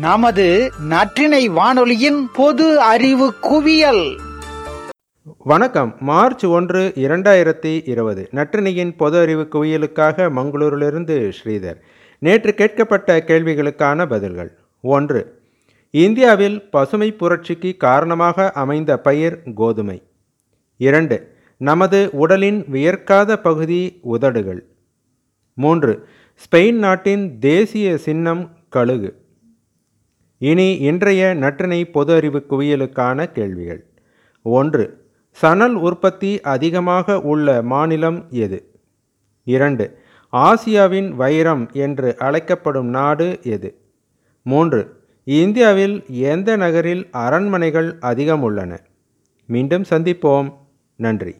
நமது நற்றினை வானொலியின் பொது அறிவு குவியல். வணக்கம். மார்ச் ஒன்று இரண்டாயிரத்தி இருபது. நற்றினையின் பொது அறிவு குவியலுக்காக மங்களூரிலிருந்து ஸ்ரீதர். நேற்று கேட்கப்பட்ட கேள்விகளுக்கான பதில்கள். ஒன்று இந்தியாவில் பசுமை புரட்சிக்கு காரணமாக அமைந்த பயிர் கோதுமை. இரண்டு நமது உடலின் வியர்க்காத பகுதி உதடுகள். மூன்று ஸ்பெயின் நாட்டின் தேசிய சின்னம் கழுகு. இனி இன்றைய நற்றினை பொது அறிவு குவியலுக்கான கேள்விகள். ஒன்று சணல் உற்பத்தி அதிகமாக உள்ள மாநிலம் எது? இரண்டு ஆசியாவின் வைரம் என்று அழைக்கப்படும் நாடு எது? மூன்று இந்தியாவில் எந்த நகரில் அரண்மனைகள் அதிகம் உள்ளன? மீண்டும் சந்திப்போம். நன்றி.